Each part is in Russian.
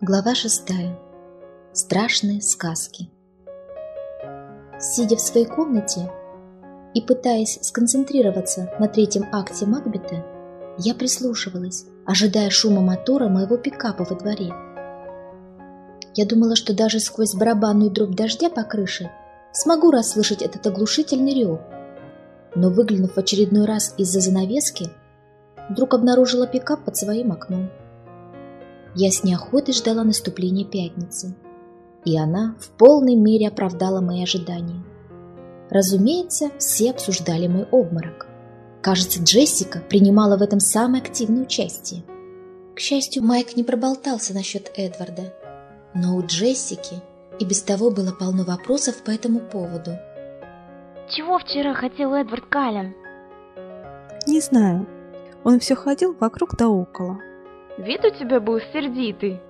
Глава шестая. Страшные сказки. Сидя в своей комнате и пытаясь сконцентрироваться на третьем акте Макбета, я прислушивалась, ожидая шума мотора моего пикапа во дворе. Я думала, что даже сквозь барабанную дробь дождя по крыше смогу расслышать этот оглушительный рев. Но выглянув в очередной раз из-за занавески, вдруг обнаружила пикап под своим окном. Я с неохотой ждала наступления пятницы, и она в полной мере оправдала мои ожидания. Разумеется, все обсуждали мой обморок. Кажется, Джессика принимала в этом самое активное участие. К счастью, Майк не проболтался насчет Эдварда, но у Джессики и без того было полно вопросов по этому поводу. Чего вчера хотел Эдвард Каллен? Не знаю. Он все ходил вокруг да около. Вид у тебя был сердитый.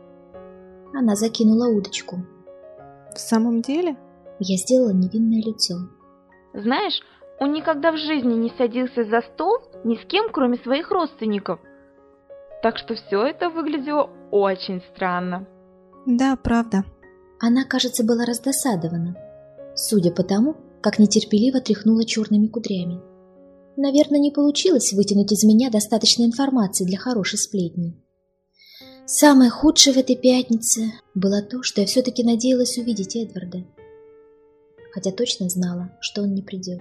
Она закинула удочку. В самом деле? Я сделала невинное лицо. Знаешь, он никогда в жизни не садился за стол ни с кем, кроме своих родственников. Так что все это выглядело очень странно. Да, правда. Она, кажется, была раздосадована, судя по тому, как нетерпеливо тряхнула черными кудрями. Наверное, не получилось вытянуть из меня достаточно информации для хорошей сплетни. Самое худшее в этой пятнице было то, что я все-таки надеялась увидеть Эдварда. Хотя точно знала, что он не придет.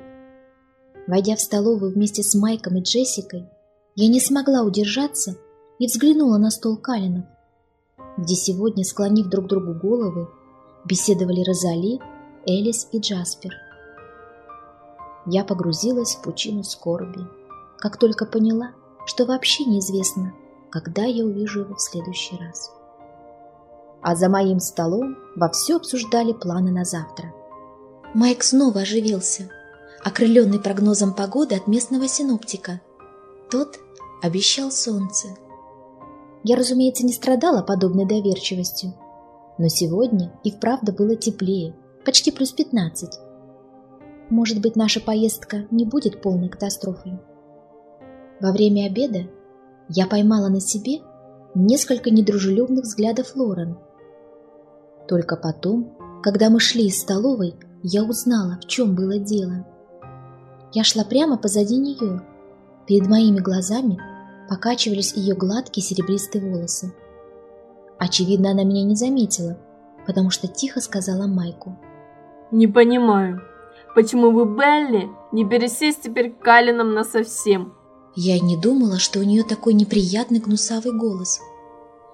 Войдя в столовую вместе с Майком и Джессикой, я не смогла удержаться и взглянула на стол Калинов, где сегодня, склонив друг другу головы, беседовали Розали, Элис и Джаспер. Я погрузилась в пучину скорби, как только поняла, что вообще неизвестно, когда я увижу его в следующий раз. А за моим столом вовсю обсуждали планы на завтра. Майк снова оживился, окрыленный прогнозом погоды от местного синоптика. Тот обещал солнце. Я, разумеется, не страдала подобной доверчивостью, но сегодня и вправду было теплее, почти плюс 15. Может быть, наша поездка не будет полной катастрофой. Во время обеда я поймала на себе несколько недружелюбных взглядов Лорен. Только потом, когда мы шли из столовой, я узнала, в чем было дело. Я шла прямо позади нее. Перед моими глазами покачивались ее гладкие серебристые волосы. Очевидно, она меня не заметила, потому что тихо сказала Майку. «Не понимаю, почему вы, Белли, не пересесть теперь к Калинам насовсем?» Я и не думала, что у нее такой неприятный гнусавый голос.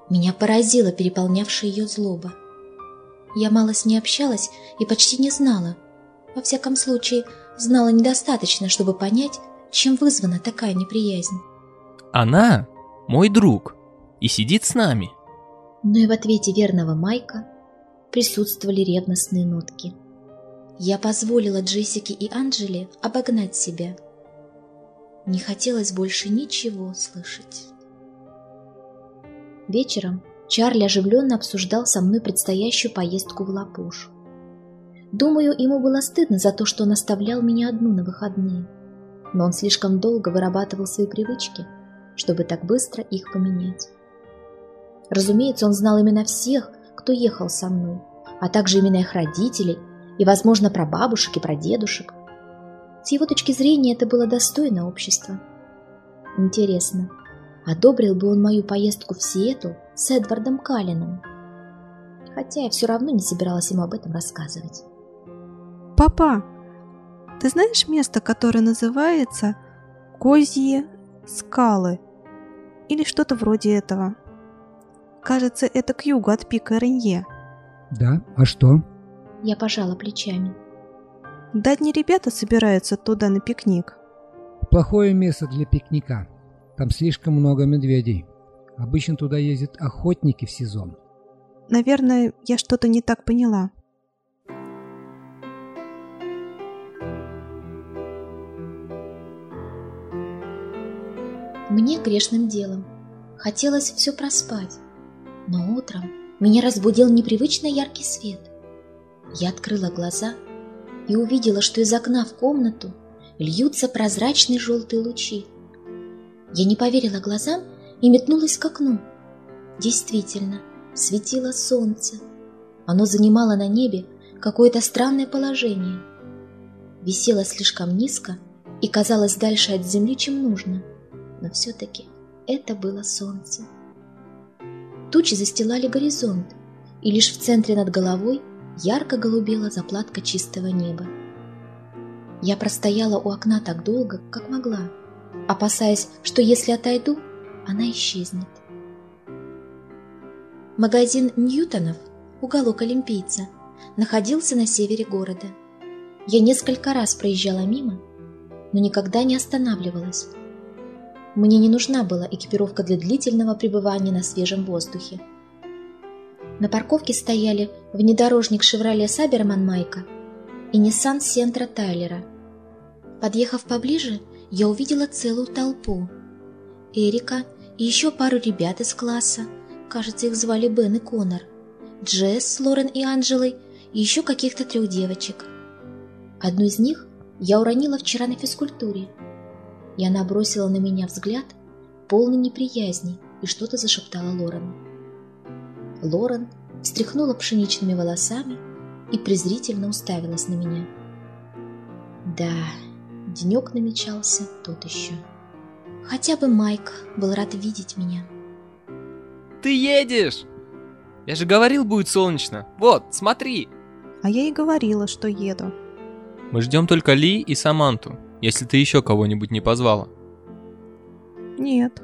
Меня поразила переполнявшая ее злоба. Я мало с ней общалась и почти не знала. Во всяком случае, знала недостаточно, чтобы понять, чем вызвана такая неприязнь. Она мой друг и сидит с нами. Но и в ответе верного Майка присутствовали ревностные нотки. Я позволила Джессике и Анджеле обогнать себя. Не хотелось больше ничего слышать. Вечером Чарли оживленно обсуждал со мной предстоящую поездку в Лапуш. Думаю, ему было стыдно за то, что он оставлял меня одну на выходные. Но он слишком долго вырабатывал свои привычки, чтобы так быстро их поменять. Разумеется, он знал имена всех, кто ехал со мной, а также имена их родителей и, возможно, про бабушек и про дедушек. С его точки зрения это было достойно общества. Интересно, одобрил бы он мою поездку в Сиэтл с Эдвардом Каллином? Хотя я все равно не собиралась ему об этом рассказывать. Папа, ты знаешь место, которое называется Козьи скалы? Или что-то вроде этого? Кажется, это к югу от пика Ренье. Да, а что? Я пожала плечами. Да одни ребята собираются туда на пикник. Плохое место для пикника. Там слишком много медведей. Обычно туда ездят охотники в сезон. Наверное, я что-то не так поняла. Мне грешным делом хотелось все проспать, но утром меня разбудил непривычно яркий свет. Я открыла глаза и увидела, что из окна в комнату льются прозрачные желтые лучи. Я не поверила глазам и метнулась к окну. Действительно, светило солнце. Оно занимало на небе какое-то странное положение. Висело слишком низко и казалось дальше от земли, чем нужно. Но все-таки это было солнце. Тучи застилали горизонт, и лишь в центре над головой ярко голубела заплатка чистого неба. Я простояла у окна так долго, как могла, опасаясь, что если отойду, она исчезнет. Магазин Ньютонов, уголок Олимпийца, находился на севере города. Я несколько раз проезжала мимо, но никогда не останавливалась. Мне не нужна была экипировка для длительного пребывания на свежем воздухе. На парковке стояли внедорожник «Шевроле Саберман» Майка и Nissan Сентра Тайлера. Подъехав поближе, я увидела целую толпу. Эрика и еще пару ребят из класса, кажется, их звали Бен и Конор, Джесс, Лорен и Анджелой, и еще каких-то трех девочек. Одну из них я уронила вчера на физкультуре, и она бросила на меня взгляд, полный неприязни, и что-то зашептала Лорен. Лорен встряхнула пшеничными волосами и презрительно уставилась на меня. Да, денек намечался тот еще. Хотя бы Майк был рад видеть меня. Ты едешь! Я же говорил, будет солнечно. Вот, смотри. А я и говорила, что еду. Мы ждем только Ли и Саманту, если ты еще кого-нибудь не позвала. Нет.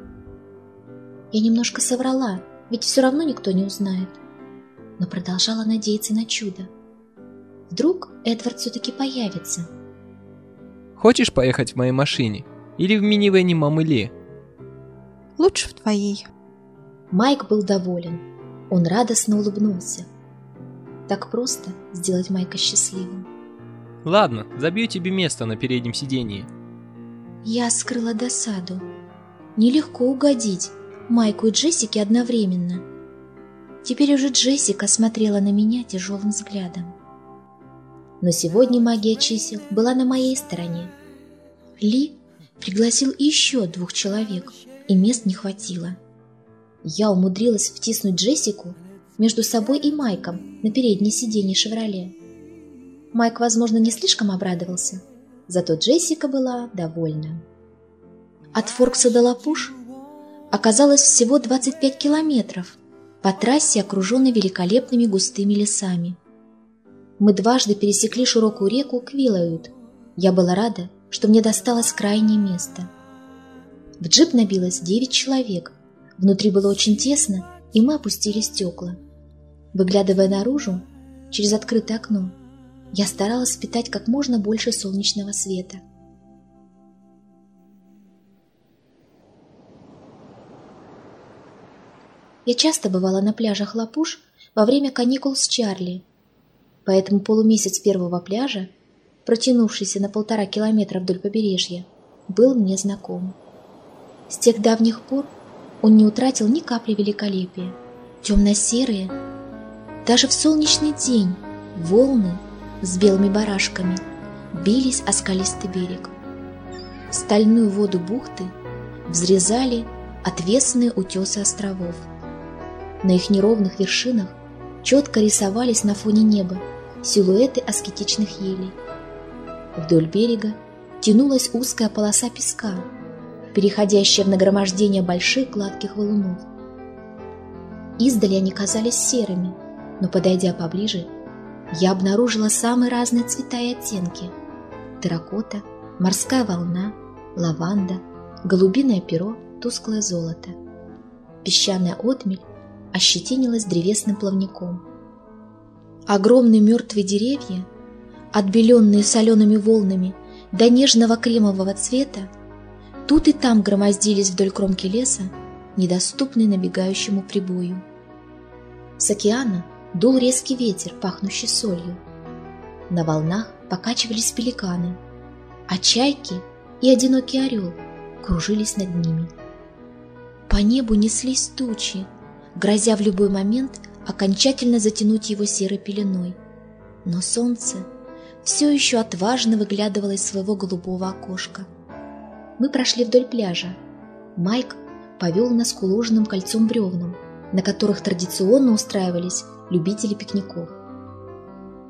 Я немножко соврала, ведь все равно никто не узнает. Но продолжала надеяться на чудо. Вдруг Эдвард все-таки появится. Хочешь поехать в моей машине? Или в минивэне мамы Ли? Лучше в твоей. Майк был доволен. Он радостно улыбнулся. Так просто сделать Майка счастливым. Ладно, забью тебе место на переднем сидении. Я скрыла досаду. Нелегко угодить Майку и Джессике одновременно. Теперь уже Джессика смотрела на меня тяжелым взглядом. Но сегодня магия чисел была на моей стороне. Ли пригласил еще двух человек, и мест не хватило. Я умудрилась втиснуть Джессику между собой и Майком на переднее сиденье «Шевроле». Майк, возможно, не слишком обрадовался, зато Джессика была довольна. От Форкса до Лапуш оказалось всего 25 километров по трассе, окруженной великолепными густыми лесами. Мы дважды пересекли широкую реку Квиллоют. Я была рада, что мне досталось крайнее место. В джип набилось 9 человек. Внутри было очень тесно, и мы опустили стекла. Выглядывая наружу, через открытое окно, я старалась впитать как можно больше солнечного света. Я часто бывала на пляжах Лапуш во время каникул с Чарли, поэтому полумесяц первого пляжа, протянувшийся на полтора километра вдоль побережья, был мне знаком. С тех давних пор он не утратил ни капли великолепия. Темно-серые, даже в солнечный день, волны с белыми барашками бились о скалистый берег. Стальную воду бухты взрезали отвесные утесы островов. На их неровных вершинах четко рисовались на фоне неба силуэты аскетичных елей. Вдоль берега тянулась узкая полоса песка, переходящая в нагромождение больших гладких валунов. Издали они казались серыми, но, подойдя поближе, я обнаружила самые разные цвета и оттенки. Терракота, морская волна, лаванда, голубиное перо, тусклое золото. Песчаная отмель ощетинилась древесным плавником. Огромные мертвые деревья, отбеленные солеными волнами до нежного кремового цвета, тут и там громоздились вдоль кромки леса, недоступные набегающему прибою. С океана дул резкий ветер, пахнущий солью. На волнах покачивались пеликаны, а чайки и одинокий орел кружились над ними. По небу неслись тучи, грозя в любой момент окончательно затянуть его серой пеленой. Но солнце все еще отважно выглядывало из своего голубого окошка. Мы прошли вдоль пляжа. Майк повел нас к уложенным кольцом бревнам, на которых традиционно устраивались любители пикников.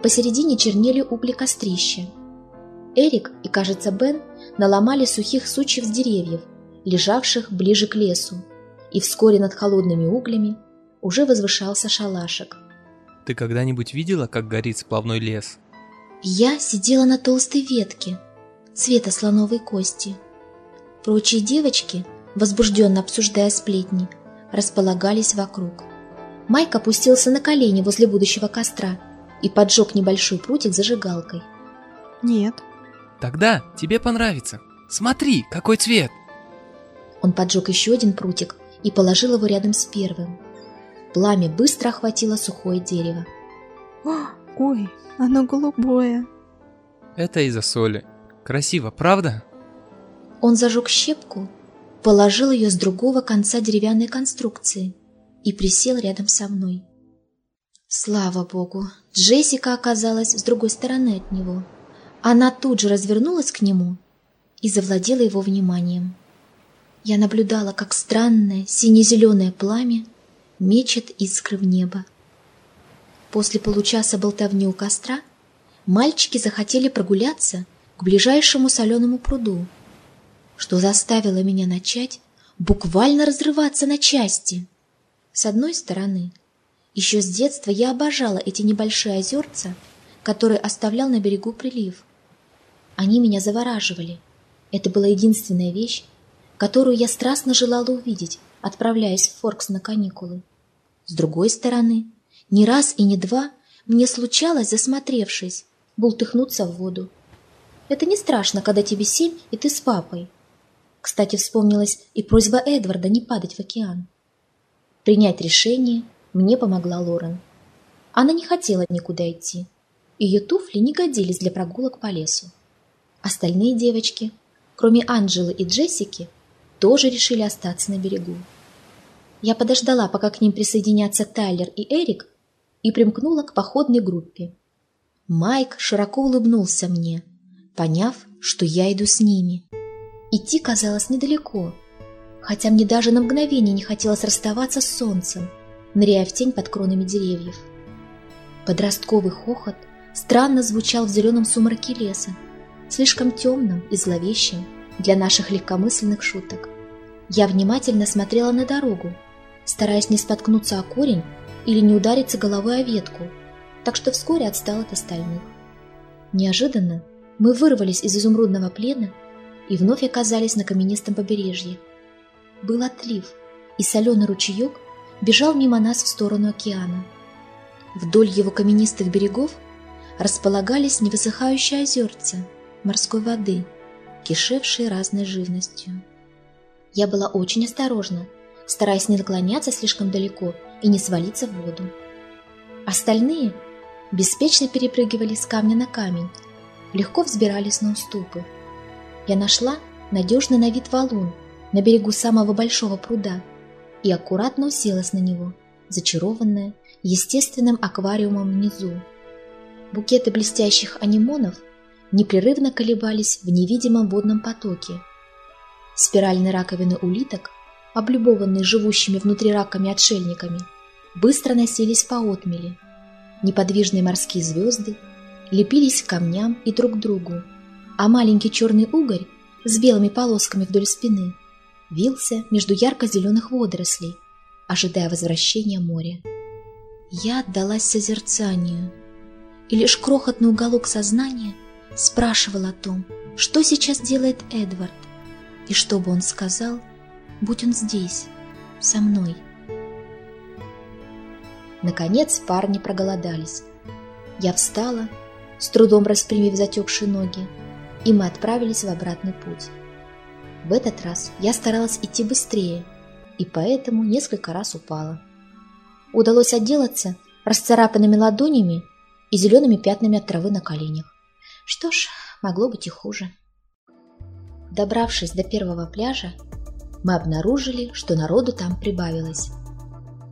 Посередине чернели угли кострища. Эрик и, кажется, Бен наломали сухих сучьев с деревьев, лежавших ближе к лесу, и вскоре над холодными углями уже возвышался шалашик. Ты когда-нибудь видела, как горит сплавной лес? Я сидела на толстой ветке, цвета слоновой кости. Прочие девочки, возбужденно обсуждая сплетни, располагались вокруг. Майк опустился на колени возле будущего костра и поджег небольшой прутик зажигалкой. Нет. Тогда тебе понравится. Смотри, какой цвет! Он поджег еще один прутик и положил его рядом с первым. Пламя быстро охватило сухое дерево. О, ой, оно голубое. Это из-за соли. Красиво, правда? Он зажег щепку, положил ее с другого конца деревянной конструкции и присел рядом со мной. Слава богу, Джессика оказалась с другой стороны от него. Она тут же развернулась к нему и завладела его вниманием. Я наблюдала, как странное сине-зеленое пламя мечет искры в небо. После получаса болтовни у костра мальчики захотели прогуляться к ближайшему соленому пруду, что заставило меня начать буквально разрываться на части. С одной стороны, еще с детства я обожала эти небольшие озерца, которые оставлял на берегу прилив. Они меня завораживали. Это была единственная вещь, которую я страстно желала увидеть, отправляясь в Форкс на каникулы. С другой стороны, не раз и не два мне случалось, засмотревшись, бултыхнуться в воду. Это не страшно, когда тебе семь, и ты с папой. Кстати, вспомнилась и просьба Эдварда не падать в океан. Принять решение мне помогла Лорен. Она не хотела никуда идти. Ее туфли не годились для прогулок по лесу. Остальные девочки, кроме Анджелы и Джессики, тоже решили остаться на берегу. Я подождала, пока к ним присоединятся Тайлер и Эрик, и примкнула к походной группе. Майк широко улыбнулся мне, поняв, что я иду с ними. Идти казалось недалеко, хотя мне даже на мгновение не хотелось расставаться с солнцем, ныряя в тень под кронами деревьев. Подростковый хохот странно звучал в зеленом сумраке леса, слишком темным и зловещим для наших легкомысленных шуток. Я внимательно смотрела на дорогу, стараясь не споткнуться о корень или не удариться головой о ветку, так что вскоре отстал от остальных. Неожиданно мы вырвались из изумрудного плена и вновь оказались на каменистом побережье. Был отлив, и соленый ручеек бежал мимо нас в сторону океана. Вдоль его каменистых берегов располагались невысыхающие озерца морской воды, кишевшие разной живностью. Я была очень осторожна, стараясь не наклоняться слишком далеко и не свалиться в воду. Остальные беспечно перепрыгивали с камня на камень, легко взбирались на уступы. Я нашла надежный на вид валун на берегу самого большого пруда и аккуратно уселась на него, зачарованная естественным аквариумом внизу. Букеты блестящих анимонов непрерывно колебались в невидимом водном потоке. Спиральные раковины улиток облюбованные живущими внутри раками отшельниками, быстро носились по отмели. Неподвижные морские звезды лепились к камням и друг к другу, а маленький черный угорь с белыми полосками вдоль спины вился между ярко-зеленых водорослей, ожидая возвращения моря. Я отдалась созерцанию, и лишь крохотный уголок сознания спрашивал о том, что сейчас делает Эдвард, и что бы он сказал – будь он здесь, со мной. Наконец парни проголодались. Я встала, с трудом распрямив затекшие ноги, и мы отправились в обратный путь. В этот раз я старалась идти быстрее, и поэтому несколько раз упала. Удалось отделаться расцарапанными ладонями и зелеными пятнами от травы на коленях. Что ж, могло быть и хуже. Добравшись до первого пляжа, мы обнаружили, что народу там прибавилось.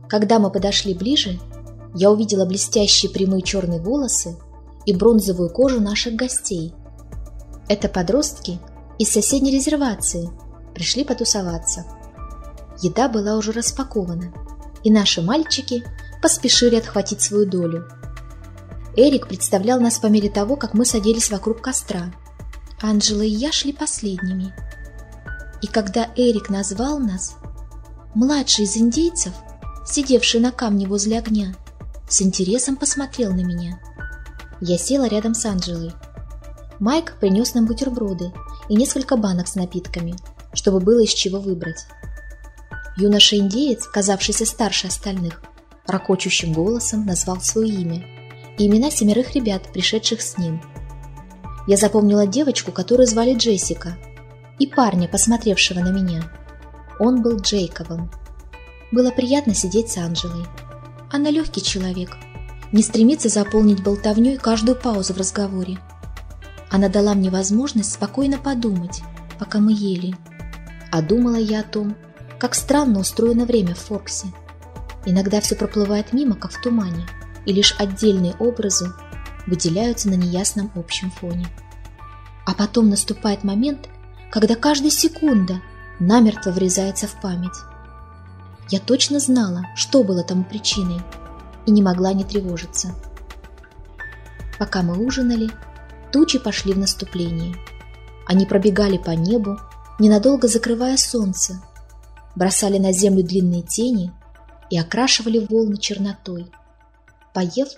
Когда мы подошли ближе, я увидела блестящие прямые черные волосы и бронзовую кожу наших гостей. Это подростки из соседней резервации пришли потусоваться. Еда была уже распакована, и наши мальчики поспешили отхватить свою долю. Эрик представлял нас по мере того, как мы садились вокруг костра. Анжела и я шли последними. И когда Эрик назвал нас, младший из индейцев, сидевший на камне возле огня, с интересом посмотрел на меня. Я села рядом с Анжелой. Майк принес нам бутерброды и несколько банок с напитками, чтобы было из чего выбрать. Юноша-индеец, казавшийся старше остальных, ракочущим голосом назвал свое имя и имена семерых ребят, пришедших с ним. Я запомнила девочку, которую звали Джессика, и парня, посмотревшего на меня. Он был Джейкобом. Было приятно сидеть с Анжелой. Она легкий человек, не стремится заполнить болтовней каждую паузу в разговоре. Она дала мне возможность спокойно подумать, пока мы ели. А думала я о том, как странно устроено время в Форксе. Иногда все проплывает мимо, как в тумане, и лишь отдельные образы выделяются на неясном общем фоне. А потом наступает момент, когда каждая секунда намертво врезается в память. Я точно знала, что было тому причиной, и не могла не тревожиться. Пока мы ужинали, тучи пошли в наступление. Они пробегали по небу, ненадолго закрывая солнце, бросали на землю длинные тени и окрашивали волны чернотой. Поев,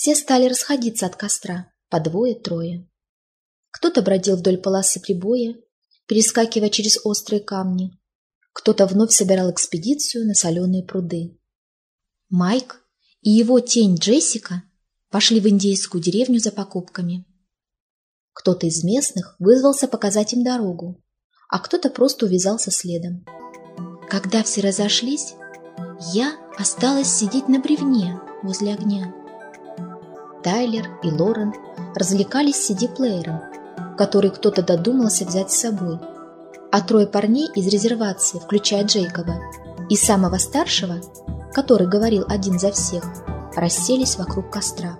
все стали расходиться от костра, по двое-трое. Кто-то бродил вдоль полосы прибоя, перескакивая через острые камни, кто-то вновь собирал экспедицию на соленые пруды. Майк и его тень Джессика пошли в индейскую деревню за покупками. Кто-то из местных вызвался показать им дорогу, а кто-то просто увязался следом. Когда все разошлись, я осталась сидеть на бревне возле огня. Тайлер и Лорен развлекались CD-плеером, который кто-то додумался взять с собой, а трое парней из резервации, включая Джейкоба, и самого старшего, который говорил один за всех, расселись вокруг костра.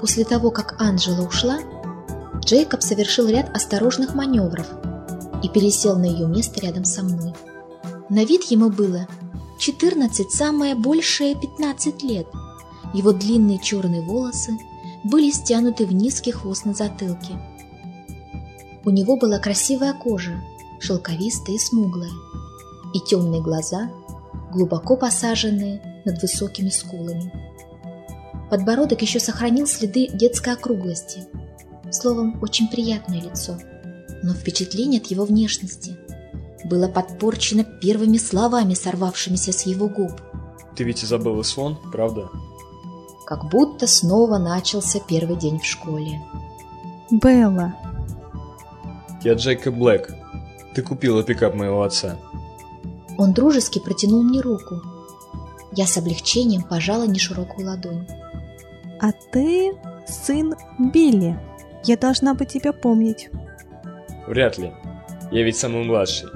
После того, как Анжела ушла, Джейкоб совершил ряд осторожных маневров и пересел на ее место рядом со мной. На вид ему было 14, самое большее 15 лет. Его длинные черные волосы были стянуты в низкий хвост на затылке. У него была красивая кожа, шелковистая и смуглая, и темные глаза, глубоко посаженные над высокими скулами. Подбородок еще сохранил следы детской округлости. Словом, очень приятное лицо, но впечатление от его внешности – было подпорчено первыми словами, сорвавшимися с его губ. Ты ведь забыла сон, правда? Как будто снова начался первый день в школе. Белла. Я Джейкоб Блэк. Ты купила пикап моего отца. Он дружески протянул мне руку. Я с облегчением пожала неширокую ладонь. А ты сын Билли. Я должна бы тебя помнить. Вряд ли. Я ведь самый младший.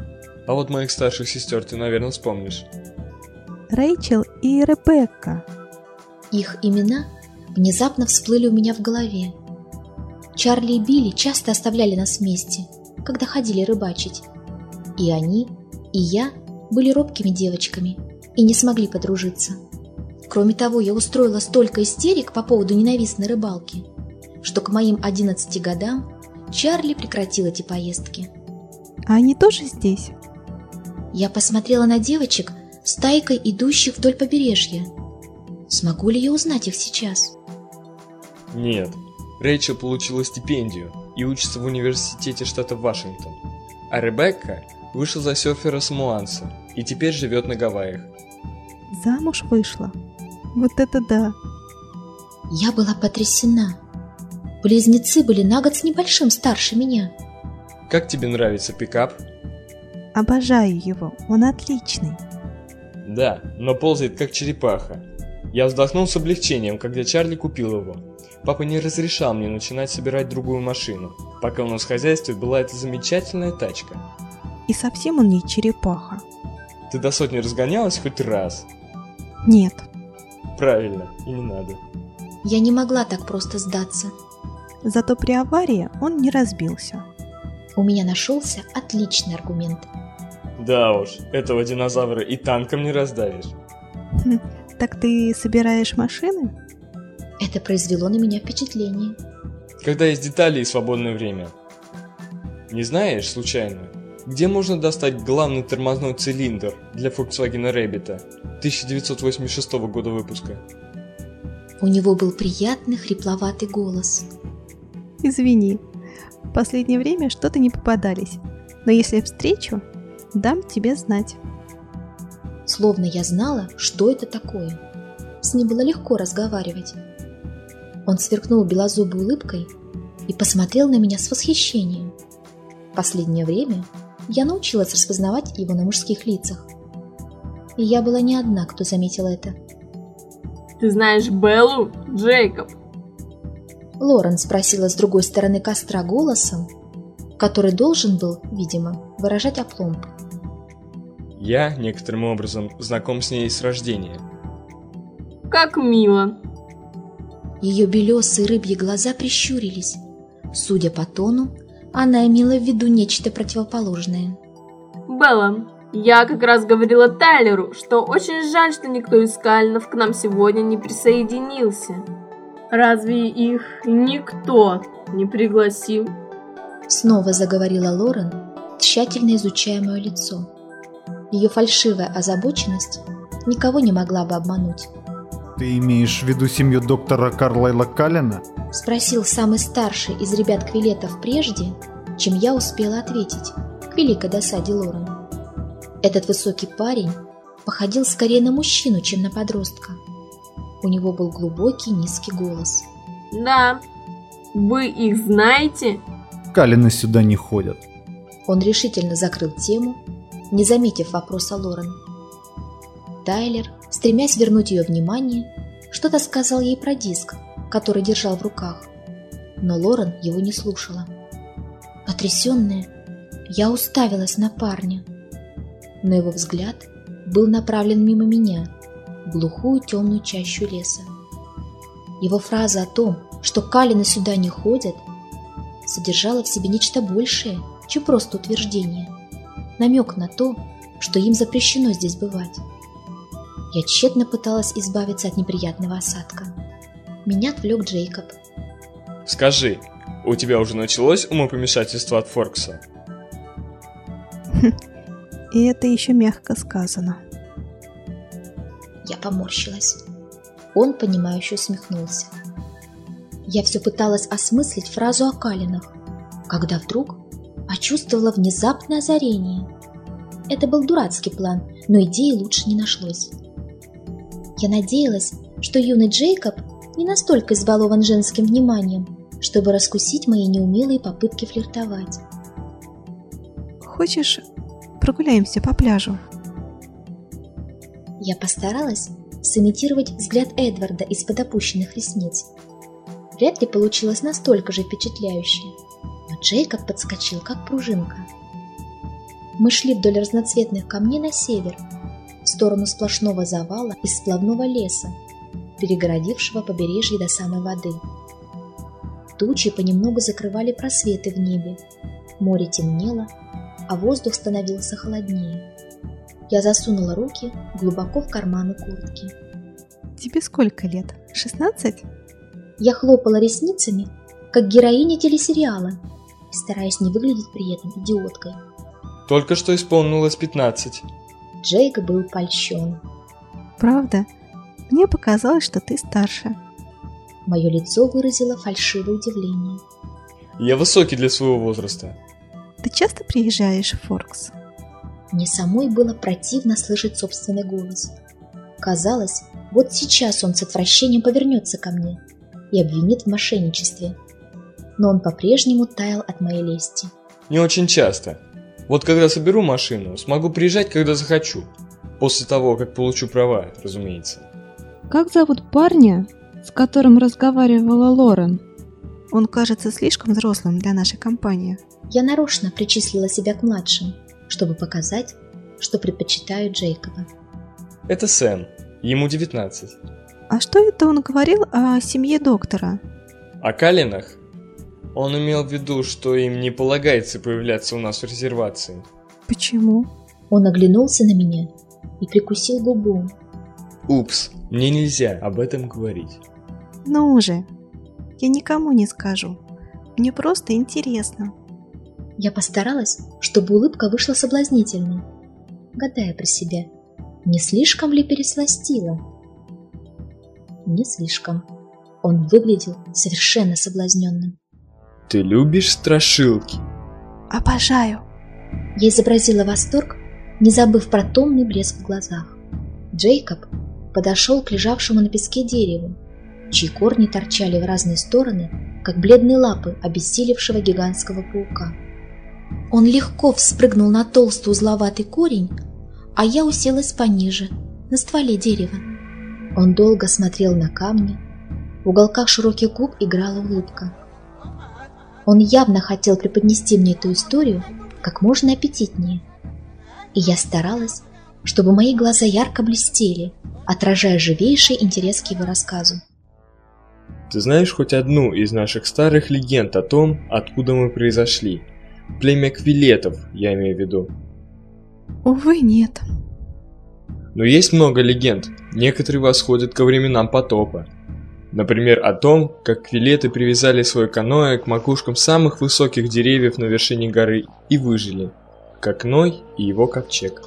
А вот моих старших сестер ты, наверное, вспомнишь. Рэйчел и Ребекка. Их имена внезапно всплыли у меня в голове. Чарли и Билли часто оставляли нас вместе, когда ходили рыбачить. И они, и я были робкими девочками и не смогли подружиться. Кроме того, я устроила столько истерик по поводу ненавистной рыбалки, что к моим 11 годам Чарли прекратил эти поездки. А они тоже здесь? Я посмотрела на девочек, стайкой идущих вдоль побережья. Смогу ли я узнать их сейчас? Нет. Рэйчел получила стипендию и учится в университете штата Вашингтон. А Ребекка вышла за серфера Самуанса и теперь живет на Гавайях. Замуж вышла. Вот это да. Я была потрясена. Близнецы были на год с небольшим старше меня. Как тебе нравится пикап? Обожаю его, он отличный. Да, но ползает как черепаха. Я вздохнул с облегчением, когда Чарли купил его. Папа не разрешал мне начинать собирать другую машину, пока у нас в хозяйстве была эта замечательная тачка. И совсем он не черепаха. Ты до сотни разгонялась хоть раз? Нет. Правильно, и не надо. Я не могла так просто сдаться. Зато при аварии он не разбился. У меня нашелся отличный аргумент. Да уж, этого динозавра и танком не раздавишь. Так ты собираешь машины? Это произвело на меня впечатление. Когда есть детали и свободное время. Не знаешь, случайно, где можно достать главный тормозной цилиндр для Volkswagen Rabbit 1986 года выпуска? У него был приятный хрипловатый голос. Извини, в последнее время что-то не попадались. Но если встречу, дам тебе знать. Словно я знала, что это такое. С ним было легко разговаривать. Он сверкнул белозубой улыбкой и посмотрел на меня с восхищением. Последнее время я научилась распознавать его на мужских лицах. И я была не одна, кто заметил это. Ты знаешь Беллу, Джейкоб? Лорен спросила с другой стороны костра голосом, который должен был, видимо, выражать опломб. Я, некоторым образом, знаком с ней с рождения. Как мило. Ее белесые рыбьи глаза прищурились. Судя по тону, она имела в виду нечто противоположное. Белла, я как раз говорила Тайлеру, что очень жаль, что никто из Калинов к нам сегодня не присоединился. Разве их никто не пригласил? Снова заговорила Лорен, тщательно изучая мое лицо. Ее фальшивая озабоченность никого не могла бы обмануть. Ты имеешь в виду семью доктора Карлайла Каллена? Спросил самый старший из ребят Квилетов прежде, чем я успела ответить, к великой досаде Лорен. Этот высокий парень походил скорее на мужчину, чем на подростка. У него был глубокий низкий голос. Да. Вы их знаете? Калины сюда не ходят. Он решительно закрыл тему, не заметив вопроса Лорен. Тайлер, стремясь вернуть ее внимание, что-то сказал ей про диск, который держал в руках. Но Лорен его не слушала. Потрясенная, я уставилась на парня. Но его взгляд был направлен мимо меня, в глухую темную чащу леса. Его фраза о том, что Калины сюда не ходят, содержала в себе нечто большее, чем просто утверждение. Намек на то, что им запрещено здесь бывать. Я тщетно пыталась избавиться от неприятного осадка. Меня отвлек Джейкоб. Скажи, у тебя уже началось умопомешательство от Форкса? И это еще мягко сказано. Я поморщилась. Он, понимающе усмехнулся. Я все пыталась осмыслить фразу о Калинах, когда вдруг почувствовала внезапное озарение. Это был дурацкий план, но идеи лучше не нашлось. Я надеялась, что юный Джейкоб не настолько избалован женским вниманием, чтобы раскусить мои неумелые попытки флиртовать. Хочешь, прогуляемся по пляжу? Я постаралась сымитировать взгляд Эдварда из-под опущенных ресниц. Вряд ли получилось настолько же впечатляюще, но Джейкоб подскочил, как пружинка. Мы шли вдоль разноцветных камней на север, в сторону сплошного завала из сплавного леса, перегородившего побережье до самой воды. Тучи понемногу закрывали просветы в небе, море темнело, а воздух становился холоднее. Я засунула руки глубоко в карманы куртки. Тебе сколько лет? 16? Я хлопала ресницами, как героиня телесериала, стараясь не выглядеть при этом идиоткой. Только что исполнилось 15. Джейк был польщен. Правда? Мне показалось, что ты старше. Мое лицо выразило фальшивое удивление. Я высокий для своего возраста. Ты часто приезжаешь в Форкс? Мне самой было противно слышать собственный голос. Казалось, вот сейчас он с отвращением повернется ко мне и обвинит в мошенничестве. Но он по-прежнему таял от моей лести. Не очень часто. Вот когда соберу машину, смогу приезжать, когда захочу. После того, как получу права, разумеется. Как зовут парня, с которым разговаривала Лорен? Он кажется слишком взрослым для нашей компании. Я нарочно причислила себя к младшим, чтобы показать, что предпочитаю Джейкоба. Это Сэм. Ему 19. А что это он говорил о семье доктора? О Калинах? Он имел в виду, что им не полагается появляться у нас в резервации. Почему? Он оглянулся на меня и прикусил губу. Упс, мне нельзя об этом говорить. Ну уже, я никому не скажу. Мне просто интересно. Я постаралась, чтобы улыбка вышла соблазнительной, гадая про себя, не слишком ли пересластила. Не слишком. Он выглядел совершенно соблазненным. Ты любишь страшилки? Обожаю. Я изобразила восторг, не забыв про томный блеск в глазах. Джейкоб подошел к лежавшему на песке дереву, чьи корни торчали в разные стороны, как бледные лапы обессилевшего гигантского паука. Он легко вспрыгнул на толстый узловатый корень, а я уселась пониже, на стволе дерева. Он долго смотрел на камни, в уголках широких губ играла улыбка. Он явно хотел преподнести мне эту историю как можно аппетитнее. И я старалась, чтобы мои глаза ярко блестели, отражая живейший интерес к его рассказу. Ты знаешь хоть одну из наших старых легенд о том, откуда мы произошли? Племя Квилетов, я имею в виду. Увы, нет. Но есть много легенд, некоторые восходят ко временам потопа. Например, о том, как квилеты привязали свое каноэ к макушкам самых высоких деревьев на вершине горы и выжили, как Ной и его ковчег.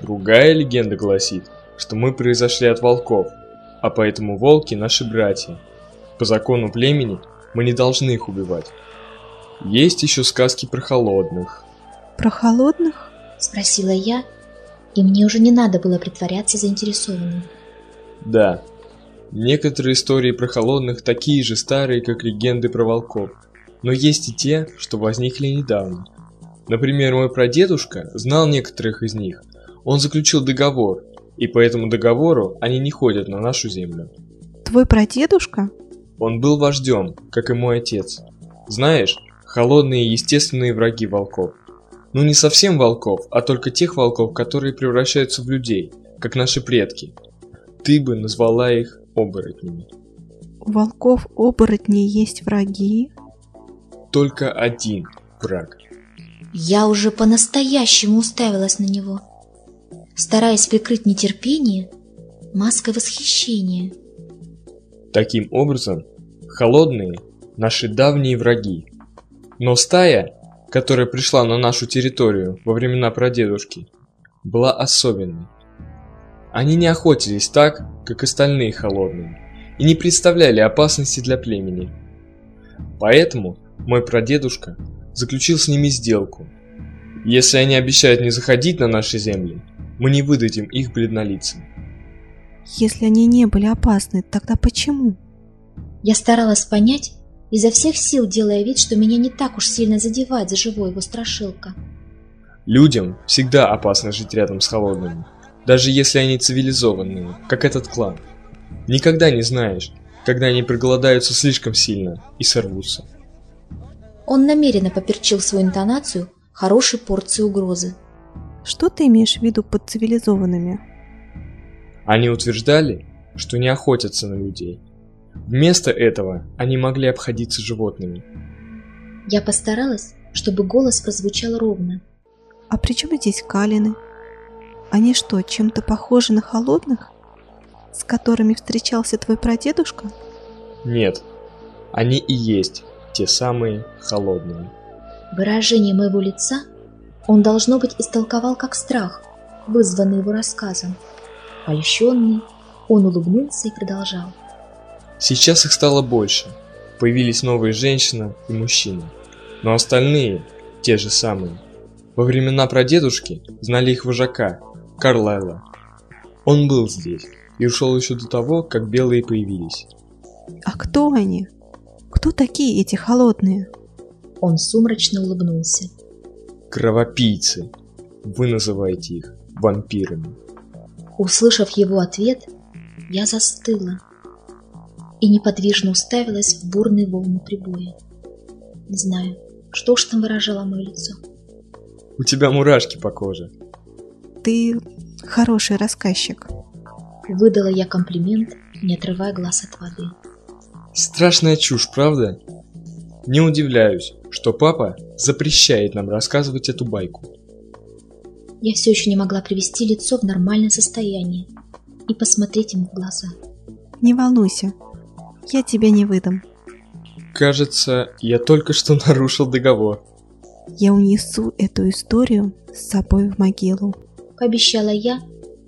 Другая легенда гласит, что мы произошли от волков, а поэтому волки наши братья. По закону племени мы не должны их убивать. Есть еще сказки про холодных. Про холодных? Спросила я, и мне уже не надо было притворяться заинтересованным. Да, некоторые истории про холодных такие же старые, как легенды про волков. Но есть и те, что возникли недавно. Например, мой прадедушка знал некоторых из них. Он заключил договор, и по этому договору они не ходят на нашу землю. Твой прадедушка? Он был вождем, как и мой отец. Знаешь, холодные естественные враги волков. Ну не совсем волков, а только тех волков, которые превращаются в людей, как наши предки. Ты бы назвала их оборотнями. У волков-оборотней есть враги? Только один враг. Я уже по-настоящему уставилась на него, стараясь прикрыть нетерпение маской восхищения. Таким образом, холодные – наши давние враги. Но стая, которая пришла на нашу территорию во времена прадедушки, была особенной. Они не охотились так, как остальные холодные, и не представляли опасности для племени. Поэтому мой прадедушка заключил с ними сделку. Если они обещают не заходить на наши земли, мы не выдадим их бледнолицам. Если они не были опасны, тогда почему? Я старалась понять, изо всех сил делая вид, что меня не так уж сильно задевает за живой его страшилка. Людям всегда опасно жить рядом с холодными, даже если они цивилизованные, как этот клан. Никогда не знаешь, когда они проголодаются слишком сильно и сорвутся. Он намеренно поперчил свою интонацию хорошей порцией угрозы. Что ты имеешь в виду под цивилизованными? Они утверждали, что не охотятся на людей. Вместо этого они могли обходиться животными. Я постаралась, чтобы голос прозвучал ровно. А при чем здесь калины? Они что, чем-то похожи на холодных, с которыми встречался твой прадедушка? Нет, они и есть те самые холодные. Выражение моего лица он, должно быть, истолковал как страх, вызванный его рассказом. Польщенный, он улыбнулся и продолжал. Сейчас их стало больше. Появились новые женщины и мужчины. Но остальные, те же самые. Во времена прадедушки знали их вожака, Карлайла. Он был здесь и ушел еще до того, как белые появились. А кто они? Кто такие эти холодные? Он сумрачно улыбнулся. Кровопийцы. Вы называете их вампирами. Услышав его ответ, я застыла и неподвижно уставилась в бурные волны прибоя. Не знаю, что уж там выражало мое лицо. У тебя мурашки по коже. Ты хороший рассказчик. Выдала я комплимент, не отрывая глаз от воды. Страшная чушь, правда? Не удивляюсь, что папа запрещает нам рассказывать эту байку. Я все еще не могла привести лицо в нормальное состояние и посмотреть ему в глаза. Не волнуйся, я тебя не выдам. Кажется, я только что нарушил договор. Я унесу эту историю с собой в могилу. Пообещала я,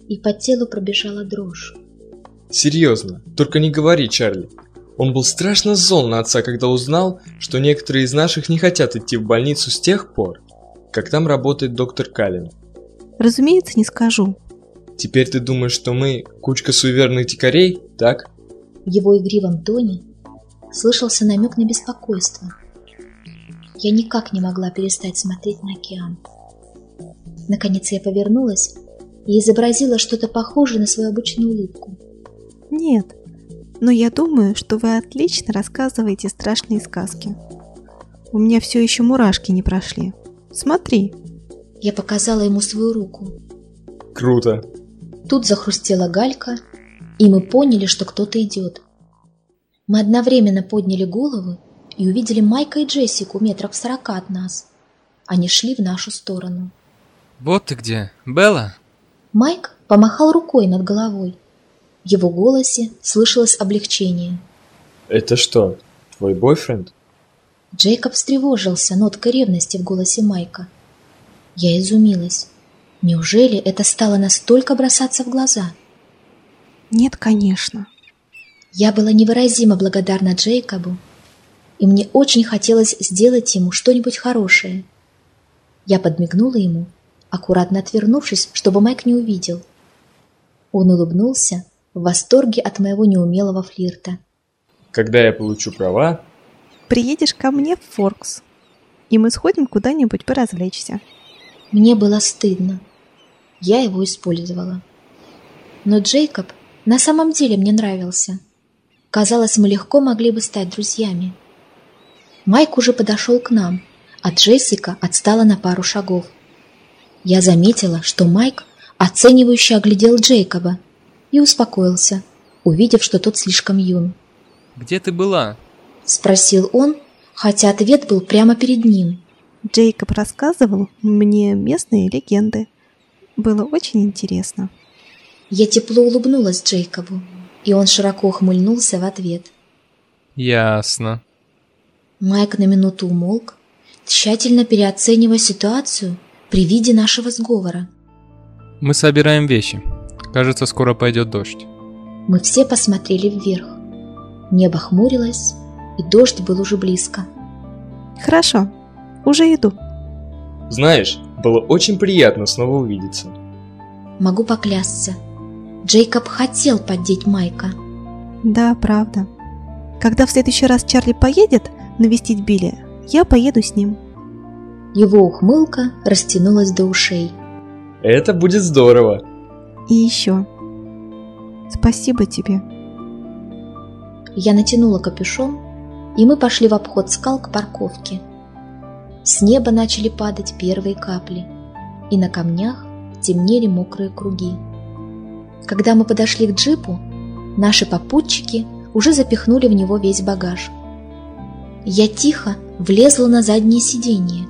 и по телу пробежала дрожь. Серьезно, только не говори, Чарли. Он был страшно зол на отца, когда узнал, что некоторые из наших не хотят идти в больницу с тех пор, как там работает доктор Каллен. Разумеется, не скажу. Теперь ты думаешь, что мы кучка суеверных дикарей, так? В его игривом тоне слышался намек на беспокойство. Я никак не могла перестать смотреть на океан. Наконец я повернулась и изобразила что-то похожее на свою обычную улыбку. Нет, но я думаю, что вы отлично рассказываете страшные сказки. У меня все еще мурашки не прошли. Смотри. Я показала ему свою руку. Круто. Тут захрустела галька, и мы поняли, что кто-то идет. Мы одновременно подняли головы и увидели Майка и Джессику метров сорока от нас. Они шли в нашу сторону. Вот ты где, Белла? Майк помахал рукой над головой. В его голосе слышалось облегчение. Это что, твой бойфренд? Джейкоб встревожился ноткой ревности в голосе Майка. Я изумилась. Неужели это стало настолько бросаться в глаза? Нет, конечно. Я была невыразимо благодарна Джейкобу, и мне очень хотелось сделать ему что-нибудь хорошее. Я подмигнула ему, аккуратно отвернувшись, чтобы Майк не увидел. Он улыбнулся в восторге от моего неумелого флирта. Когда я получу права... Приедешь ко мне в Форкс, и мы сходим куда-нибудь поразвлечься. Мне было стыдно. Я его использовала. Но Джейкоб на самом деле мне нравился. Казалось, мы легко могли бы стать друзьями. Майк уже подошел к нам, а Джессика отстала на пару шагов. Я заметила, что Майк оценивающе оглядел Джейкоба и успокоился, увидев, что тот слишком юн. «Где ты была?» – спросил он, хотя ответ был прямо перед ним. Джейкоб рассказывал мне местные легенды. Было очень интересно. Я тепло улыбнулась Джейкобу, и он широко ухмыльнулся в ответ. «Ясно». Майк на минуту умолк, тщательно переоценивая ситуацию при виде нашего сговора. «Мы собираем вещи. Кажется, скоро пойдет дождь». Мы все посмотрели вверх. Небо хмурилось, и дождь был уже близко. «Хорошо, уже иду». Знаешь, было очень приятно снова увидеться. Могу поклясться. Джейкоб хотел поддеть Майка. Да, правда. Когда в следующий раз Чарли поедет навестить Билли, я поеду с ним. Его ухмылка растянулась до ушей. Это будет здорово. И еще. Спасибо тебе. Я натянула капюшон, и мы пошли в обход скал к парковке. С неба начали падать первые капли, и на камнях темнели мокрые круги. Когда мы подошли к джипу, наши попутчики уже запихнули в него весь багаж. Я тихо влезла на заднее сиденье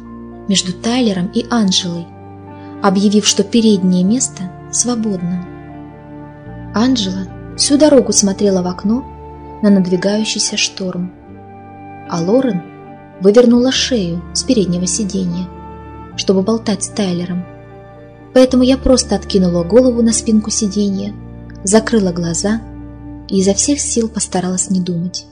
между Тайлером и Анжелой, объявив, что переднее место свободно. Анжела всю дорогу смотрела в окно на надвигающийся шторм, а Лорен вывернула шею с переднего сиденья, чтобы болтать с Тайлером. Поэтому я просто откинула голову на спинку сиденья, закрыла глаза и изо всех сил постаралась не думать.